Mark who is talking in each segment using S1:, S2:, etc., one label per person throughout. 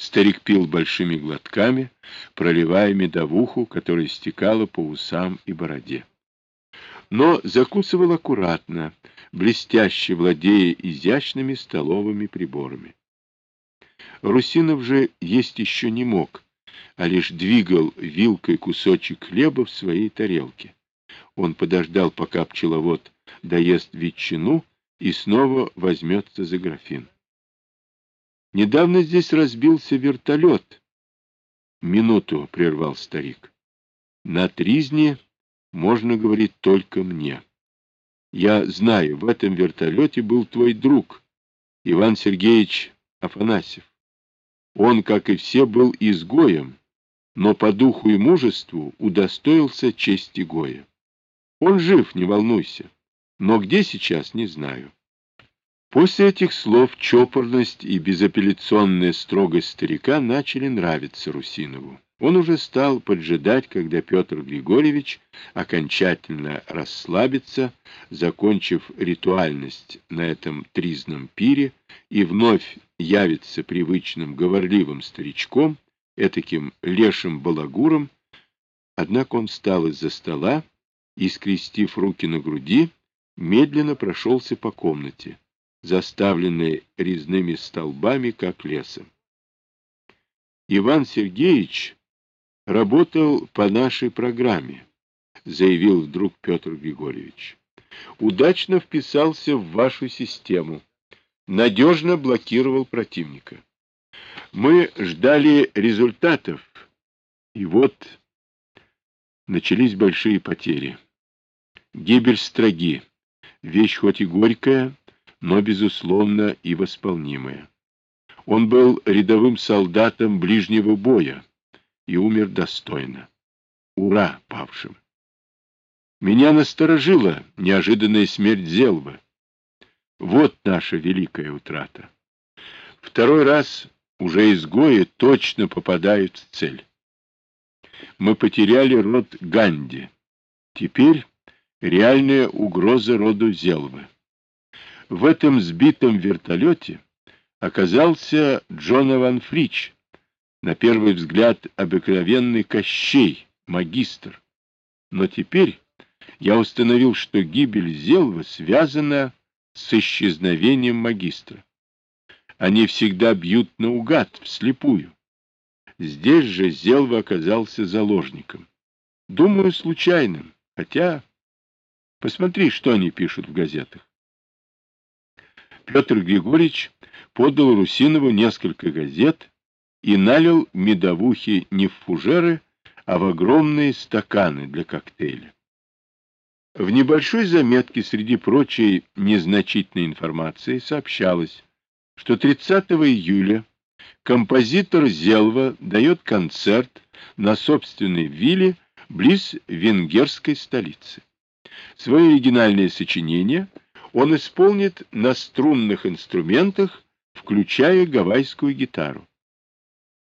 S1: Старик пил большими глотками, проливая медовуху, которая стекала по усам и бороде. Но закусывал аккуратно, блестяще владея изящными столовыми приборами. Русинов же есть еще не мог, а лишь двигал вилкой кусочек хлеба в своей тарелке. Он подождал, пока пчеловод доест ветчину и снова возьмется за графин. Недавно здесь разбился вертолет. Минуту прервал старик. На Тризне можно говорить только мне. Я знаю, в этом вертолете был твой друг, Иван Сергеевич Афанасьев. Он, как и все, был изгоем, но по духу и мужеству удостоился чести Гоя. Он жив, не волнуйся, но где сейчас, не знаю. После этих слов чопорность и безапелляционная строгость старика начали нравиться Русинову. Он уже стал поджидать, когда Петр Григорьевич окончательно расслабится, закончив ритуальность на этом тризном пире, и вновь явится привычным говорливым старичком, этаким лешим балагуром. Однако он встал из-за стола и, скрестив руки на груди, медленно прошелся по комнате, заставленной резными столбами, как лесом. Иван Сергеевич работал по нашей программе, заявил вдруг Петр Григорьевич. Удачно вписался в вашу систему, надежно блокировал противника. Мы ждали результатов, и вот начались большие потери. Гибель строги, вещь хоть и горькая, но, безусловно, и восполнимая. Он был рядовым солдатом ближнего боя, и умер достойно. Ура павшим! Меня насторожила неожиданная смерть Зелвы. Вот наша великая утрата. Второй раз уже изгои точно попадают в цель. Мы потеряли род Ганди. Теперь реальная угроза роду Зелвы. В этом сбитом вертолете оказался Джонован Фрич, на первый взгляд обыкновенный Кощей, магистр. Но теперь я установил, что гибель Зелвы связана с исчезновением магистра. Они всегда бьют наугад, вслепую. Здесь же Зелва оказался заложником. Думаю, случайным, хотя... Посмотри, что они пишут в газетах. Петр Григорьевич подал Русинову несколько газет, и налил медовухи не в фужеры, а в огромные стаканы для коктейля. В небольшой заметке среди прочей незначительной информации сообщалось, что 30 июля композитор Зелва дает концерт на собственной вилле близ венгерской столицы. Свое оригинальное сочинение он исполнит на струнных инструментах, включая гавайскую гитару.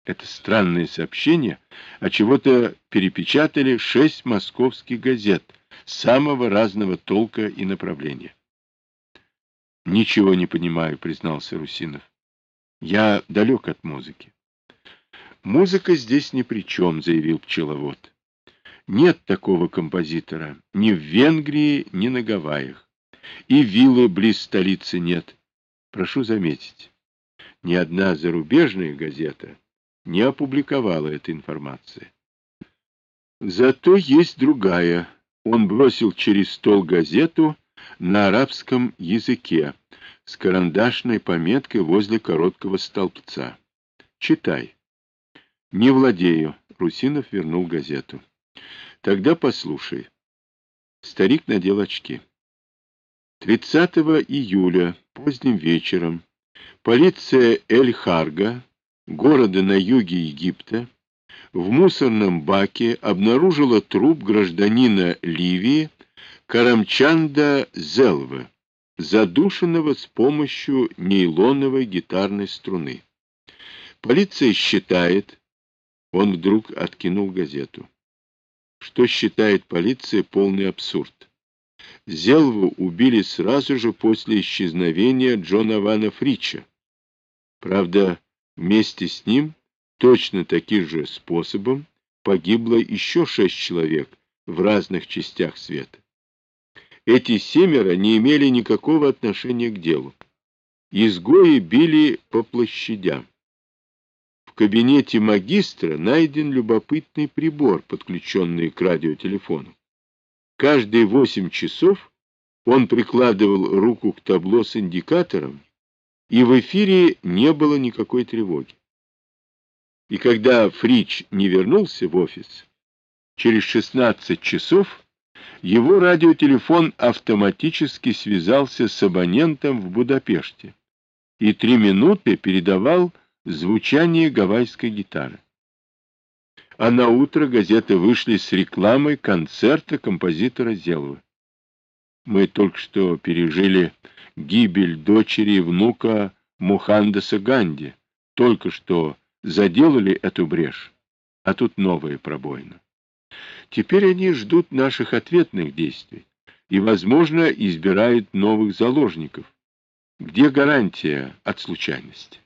S1: Это странное сообщение, а чего-то перепечатали шесть московских газет самого разного толка и направления. «Ничего не понимаю», — признался Русинов. «Я далек от музыки». «Музыка здесь ни при чем», — заявил пчеловод. «Нет такого композитора ни в Венгрии, ни на Гавайях. И виллы близ столицы нет. Прошу заметить, ни одна зарубежная газета не опубликовала этой информации. Зато есть другая. Он бросил через стол газету на арабском языке с карандашной пометкой возле короткого столбца. Читай. Не владею. Русинов вернул газету. Тогда послушай. Старик надел очки. 30 июля, поздним вечером, полиция Эль-Харга города на юге Египта, в мусорном баке обнаружила труп гражданина Ливии Карамчанда Зелвы, задушенного с помощью нейлоновой гитарной струны. Полиция считает... Он вдруг откинул газету. Что считает полиция полный абсурд. Зелву убили сразу же после исчезновения Джона Вана Фрича. Правда, Вместе с ним точно таким же способом погибло еще шесть человек в разных частях света. Эти семеро не имели никакого отношения к делу. Изгои били по площадям. В кабинете магистра найден любопытный прибор, подключенный к радиотелефону. Каждые восемь часов он прикладывал руку к табло с индикатором, и в эфире не было никакой тревоги. И когда Фрич не вернулся в офис, через 16 часов его радиотелефон автоматически связался с абонентом в Будапеште и три минуты передавал звучание гавайской гитары. А на утро газеты вышли с рекламой концерта композитора Зелова. Мы только что пережили гибель дочери и внука Мухандаса Ганди. Только что заделали эту брешь, а тут новая пробоина. Теперь они ждут наших ответных действий и, возможно, избирают новых заложников. Где гарантия от случайности?